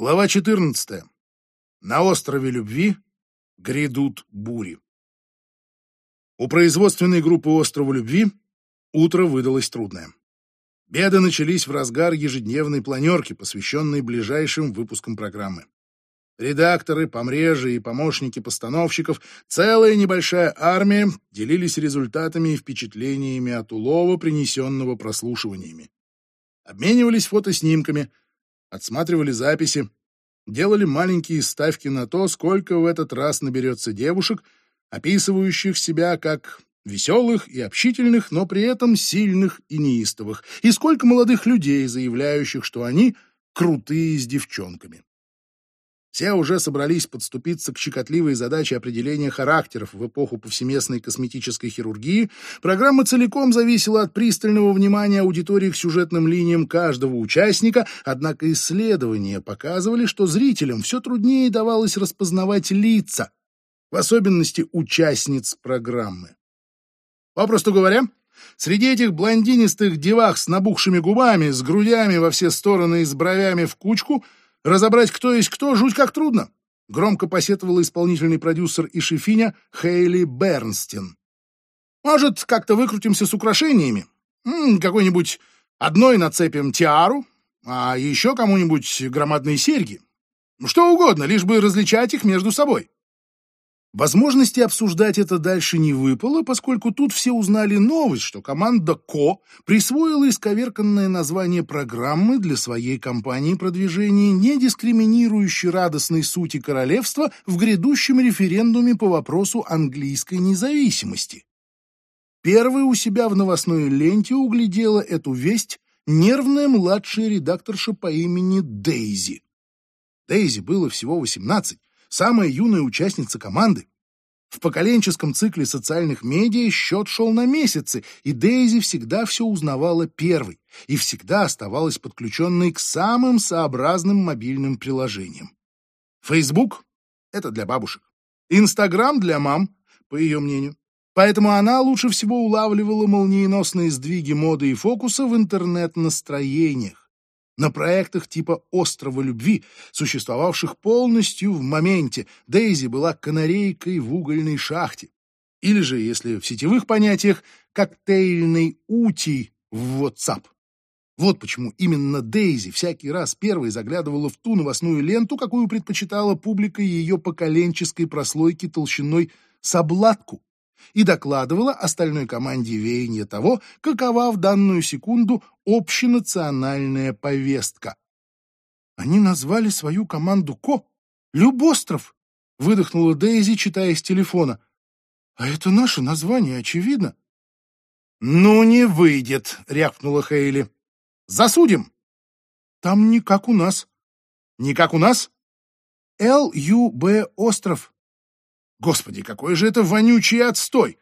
Глава 14. На острове Любви грядут бури. У производственной группы острова Любви утро выдалось трудное. Беды начались в разгар ежедневной планерки, посвященной ближайшим выпускам программы. Редакторы, помрежи и помощники постановщиков, целая небольшая армия делились результатами и впечатлениями от улова, принесенного прослушиваниями. Обменивались фотоснимками — отсматривали записи, делали маленькие ставки на то, сколько в этот раз наберется девушек, описывающих себя как веселых и общительных, но при этом сильных и неистовых, и сколько молодых людей, заявляющих, что они крутые с девчонками. Все уже собрались подступиться к щекотливой задаче определения характеров в эпоху повсеместной косметической хирургии. Программа целиком зависела от пристального внимания аудитории к сюжетным линиям каждого участника, однако исследования показывали, что зрителям все труднее давалось распознавать лица, в особенности участниц программы. Попросту говоря, Среди этих блондинистых девах с набухшими губами, с грудями во все стороны и с бровями в кучку — Разобрать, кто есть кто, жуть как трудно. Громко посетовала исполнительный продюсер и шефиня Хейли Бернстин. Может, как-то выкрутимся с украшениями? Какой-нибудь одной нацепим тиару, а еще кому-нибудь громадные серьги. Что угодно, лишь бы различать их между собой. Возможности обсуждать это дальше не выпало, поскольку тут все узнали новость, что команда КО присвоила исковерканное название программы для своей кампании продвижения, не дискриминирующей радостной сути королевства в грядущем референдуме по вопросу английской независимости. Первой у себя в новостной ленте углядела эту весть нервная младшая редакторша по имени Дейзи. Дейзи было всего 18, самая юная участница команды. В поколенческом цикле социальных медиа счет шел на месяцы, и Дейзи всегда все узнавала первой и всегда оставалась подключенной к самым сообразным мобильным приложениям. Facebook — это для бабушек. Инстаграм для мам, по ее мнению. Поэтому она лучше всего улавливала молниеносные сдвиги моды и фокуса в интернет-настроениях на проектах типа «Острова любви», существовавших полностью в моменте. Дейзи была канарейкой в угольной шахте. Или же, если в сетевых понятиях, коктейльной ути в WhatsApp. Вот почему именно Дейзи всякий раз первой заглядывала в ту новостную ленту, какую предпочитала публика ее поколенческой прослойки толщиной с обладку и докладывала остальной команде веяния того, какова в данную секунду общенациональная повестка. Они назвали свою команду Ко «Любостров», — выдохнула Дейзи, читая с телефона. «А это наше название, очевидно». «Ну, не выйдет», — рявкнула Хейли. «Засудим». «Там не как у нас». «Не как у нас?» «Л-Ю-Б остров», Господи, какой же это вонючий отстой!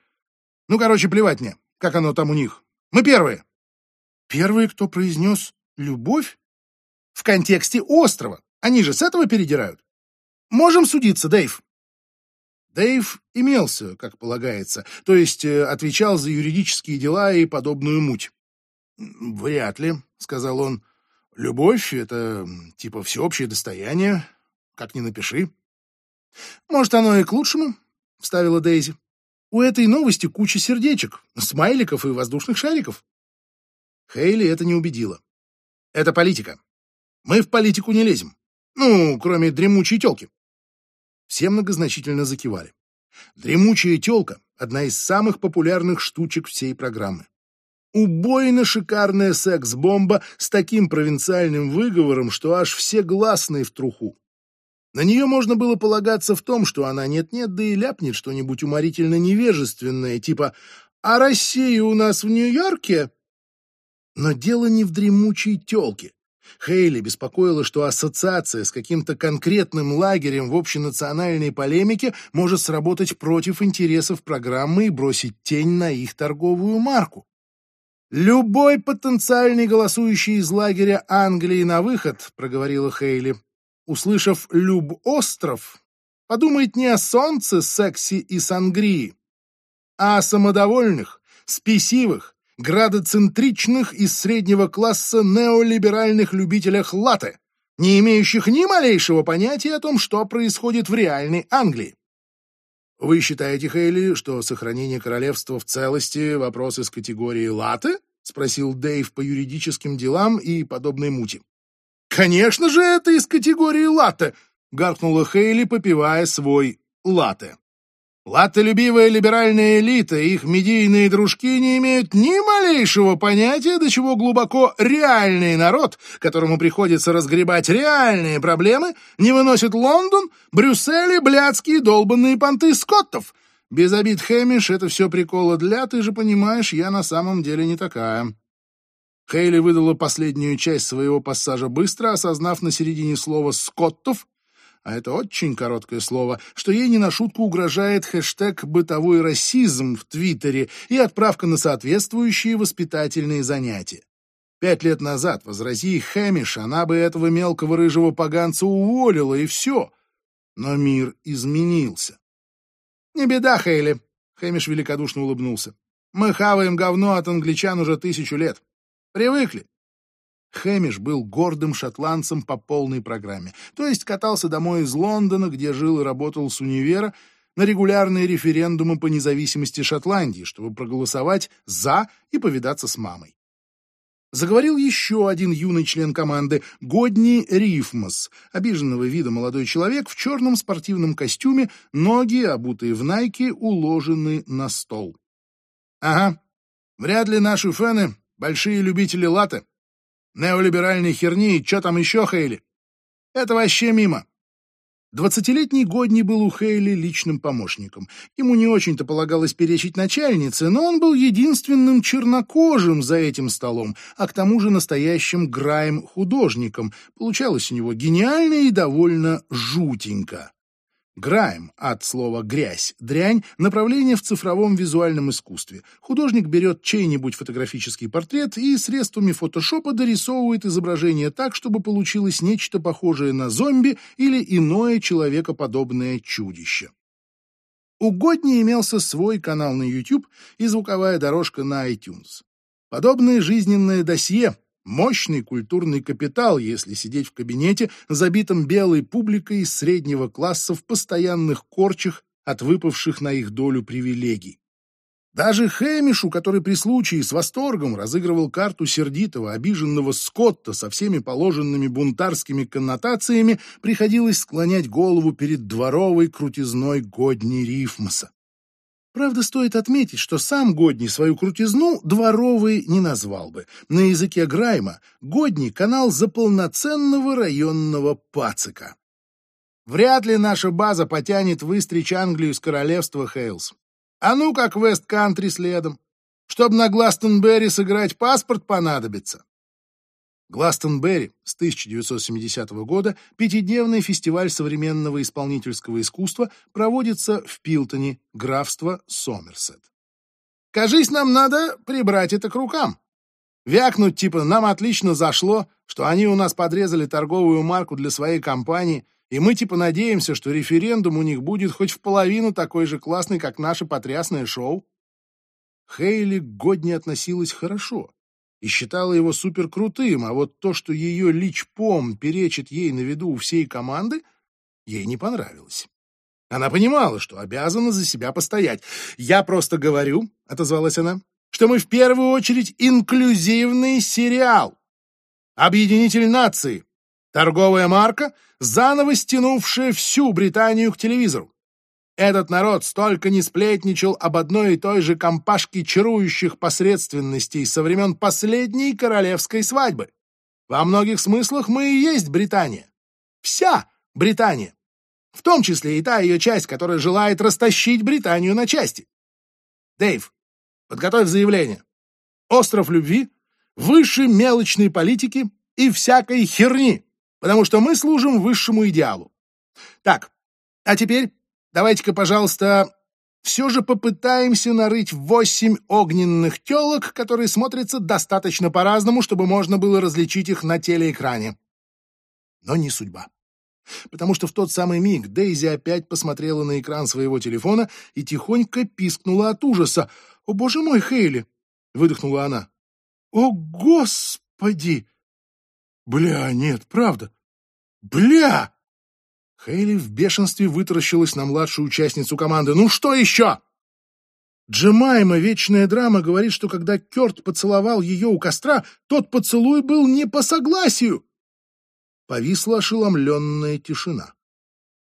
Ну, короче, плевать мне, как оно там у них. Мы первые. Первые, кто произнес «любовь»? В контексте острова. Они же с этого передирают. Можем судиться, Дэйв. Дэйв имелся, как полагается, то есть э, отвечал за юридические дела и подобную муть. «Вряд ли», — сказал он. «Любовь — это типа всеобщее достояние, как ни напиши». «Может, оно и к лучшему», — вставила Дейзи. «У этой новости куча сердечек, смайликов и воздушных шариков». Хейли это не убедило. «Это политика. Мы в политику не лезем. Ну, кроме дремучей телки». Все многозначительно закивали. Дремучая телка — одна из самых популярных штучек всей программы. Убойно шикарная секс-бомба с таким провинциальным выговором, что аж все гласные в труху. На нее можно было полагаться в том, что она нет-нет, да и ляпнет что-нибудь уморительно невежественное, типа «А Россия у нас в Нью-Йорке?» Но дело не в дремучей тёлке. Хейли беспокоила, что ассоциация с каким-то конкретным лагерем в общенациональной полемике может сработать против интересов программы и бросить тень на их торговую марку. «Любой потенциальный голосующий из лагеря Англии на выход», — проговорила Хейли, услышав «Люб остров», подумает не о солнце, сексе и сангрии, а о самодовольных, спесивых, градоцентричных из среднего класса неолиберальных любителях латте, не имеющих ни малейшего понятия о том, что происходит в реальной Англии. Вы считаете, Хейли, что сохранение королевства в целости — вопрос из категории «латы»? — спросил Дэйв по юридическим делам и подобной мути. «Конечно же, это из категории «латте», — гаркнула Хейли, попивая свой «латте». Латтолюбивая либеральная элита и их медийные дружки не имеют ни малейшего понятия, до чего глубоко реальный народ, которому приходится разгребать реальные проблемы, не выносит Лондон, Брюссель и блядские долбанные понты скоттов. Без обид, Хэмиш, это все приколы для, ты же понимаешь, я на самом деле не такая. Хейли выдала последнюю часть своего пассажа быстро, осознав на середине слова «скоттов», а это очень короткое слово, что ей не на шутку угрожает хэштег «бытовой расизм» в Твиттере и отправка на соответствующие воспитательные занятия. Пять лет назад, возрази Хэмиш, она бы этого мелкого рыжего поганца уволила, и все. Но мир изменился. «Не беда, Хейли», — Хэмиш великодушно улыбнулся. «Мы хаваем говно от англичан уже тысячу лет. Привыкли. Хэмиш был гордым шотландцем по полной программе, то есть катался домой из Лондона, где жил и работал с универа, на регулярные референдумы по независимости Шотландии, чтобы проголосовать «за» и повидаться с мамой. Заговорил еще один юный член команды, Годни Рифмас, обиженного вида молодой человек в черном спортивном костюме, ноги, обутые в найки, уложены на стол. «Ага, вряд ли наши фэны — большие любители латы неолиберальной херни и что там еще, Хейли? Это вообще мимо. Двадцатилетний Годни был у Хейли личным помощником. Ему не очень-то полагалось перечить начальнице, но он был единственным чернокожим за этим столом, а к тому же настоящим грайм-художником. Получалось у него гениально и довольно жутенько. Грайм от слова «грязь», «дрянь» — направление в цифровом визуальном искусстве. Художник берет чей-нибудь фотографический портрет и средствами фотошопа дорисовывает изображение так, чтобы получилось нечто похожее на зомби или иное человекоподобное чудище. У Годни имелся свой канал на YouTube и звуковая дорожка на iTunes. Подобное жизненное досье Мощный культурный капитал, если сидеть в кабинете, забитом белой публикой из среднего класса в постоянных корчах от выпавших на их долю привилегий. Даже Хэмишу, который при случае с восторгом разыгрывал карту сердитого, обиженного Скотта со всеми положенными бунтарскими коннотациями, приходилось склонять голову перед дворовой крутизной Годни Рифмаса. Правда, стоит отметить, что сам Годни свою крутизну дворовой не назвал бы. На языке Грайма Годни — канал за полноценного районного пацика. Вряд ли наша база потянет выстричь Англию с королевства Хейлс. А ну как Вест-Кантри следом. Чтоб на Гластонберри сыграть паспорт понадобится. Гластонберри с 1970 года пятидневный фестиваль современного исполнительского искусства проводится в Пилтоне, графство Сомерсет. Кажись, нам надо прибрать это к рукам. Вякнуть типа «нам отлично зашло», что они у нас подрезали торговую марку для своей компании, и мы типа надеемся, что референдум у них будет хоть в половину такой же классный, как наше потрясное шоу. Хейли к Годни относилась хорошо и считала его суперкрутым, а вот то, что ее личпом перечит ей на виду у всей команды, ей не понравилось. Она понимала, что обязана за себя постоять. «Я просто говорю», — отозвалась она, — «что мы в первую очередь инклюзивный сериал. Объединитель нации. Торговая марка, заново стянувшая всю Британию к телевизору. Этот народ столько не сплетничал об одной и той же компашке чарующих посредственностей со времен последней королевской свадьбы. Во многих смыслах мы и есть Британия. Вся Британия. В том числе и та ее часть, которая желает растащить Британию на части. Дэйв, подготовь заявление. Остров любви, выше мелочной политики и всякой херни, потому что мы служим высшему идеалу. Так, а теперь Давайте-ка, пожалуйста, все же попытаемся нарыть восемь огненных телок, которые смотрятся достаточно по-разному, чтобы можно было различить их на телеэкране. Но не судьба. Потому что в тот самый миг Дейзи опять посмотрела на экран своего телефона и тихонько пискнула от ужаса. «О, боже мой, Хейли!» — выдохнула она. «О, господи!» «Бля, нет, правда. Бля! Хейли в бешенстве вытаращилась на младшую участницу команды. «Ну что еще?» Джемайма, вечная драма, говорит, что когда Кёрт поцеловал ее у костра, тот поцелуй был не по согласию. Повисла ошеломленная тишина.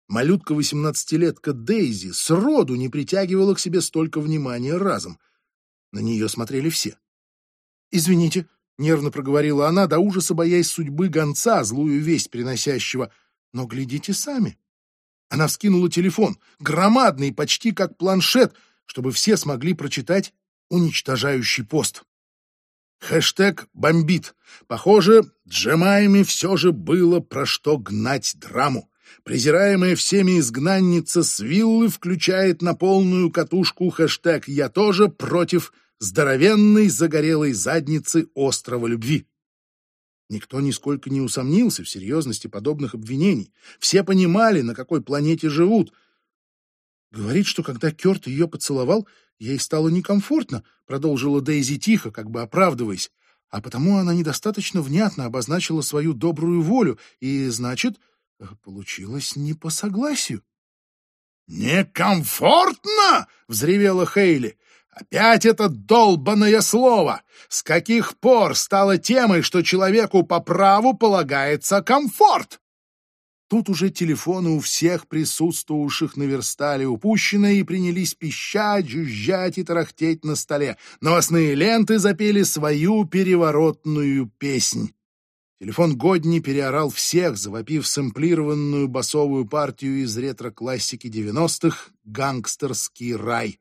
Малютка-восемнадцатилетка Дейзи сроду не притягивала к себе столько внимания разом. На нее смотрели все. «Извините», — нервно проговорила она, до ужаса боясь судьбы гонца, злую весть приносящего. «Но глядите сами». Она вскинула телефон, громадный, почти как планшет — чтобы все смогли прочитать уничтожающий пост. Хэштег «Бомбит». Похоже, Джемайме все же было про что гнать драму. Презираемая всеми изгнанница с виллы включает на полную катушку хэштег «Я тоже против здоровенной загорелой задницы острова любви». Никто нисколько не усомнился в серьезности подобных обвинений. Все понимали, на какой планете живут — Говорит, что когда Кёрт ее поцеловал, ей стало некомфортно, продолжила Дейзи тихо, как бы оправдываясь, а потому она недостаточно внятно обозначила свою добрую волю, и, значит, получилось не по согласию. «Некомфортно?» — взревела Хейли. «Опять это долбанное слово! С каких пор стало темой, что человеку по праву полагается комфорт?» Тут уже телефоны у всех присутствовавших наверстали упущенное и принялись пищать, жужжать и тарахтеть на столе. Новостные ленты запели свою переворотную песнь. Телефон Годни переорал всех, завопив сэмплированную басовую партию из ретро-классики 90-х «Гангстерский рай».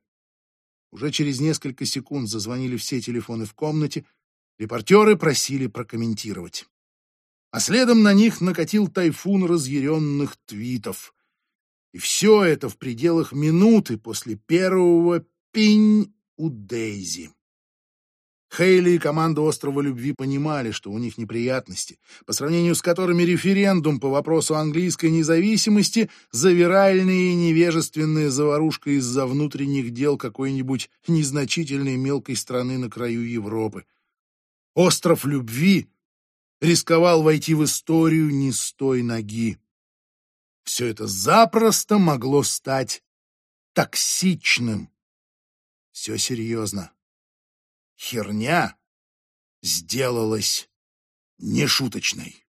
Уже через несколько секунд зазвонили все телефоны в комнате. Репортеры просили прокомментировать а следом на них накатил тайфун разъяренных твитов. И все это в пределах минуты после первого пинь у Дейзи. Хейли и команда «Острова любви» понимали, что у них неприятности, по сравнению с которыми референдум по вопросу английской независимости — завиральная и невежественная заварушка из-за внутренних дел какой-нибудь незначительной мелкой страны на краю Европы. «Остров любви» рисковал войти в историю не с той ноги. Все это запросто могло стать токсичным. Все серьезно. Херня сделалась нешуточной.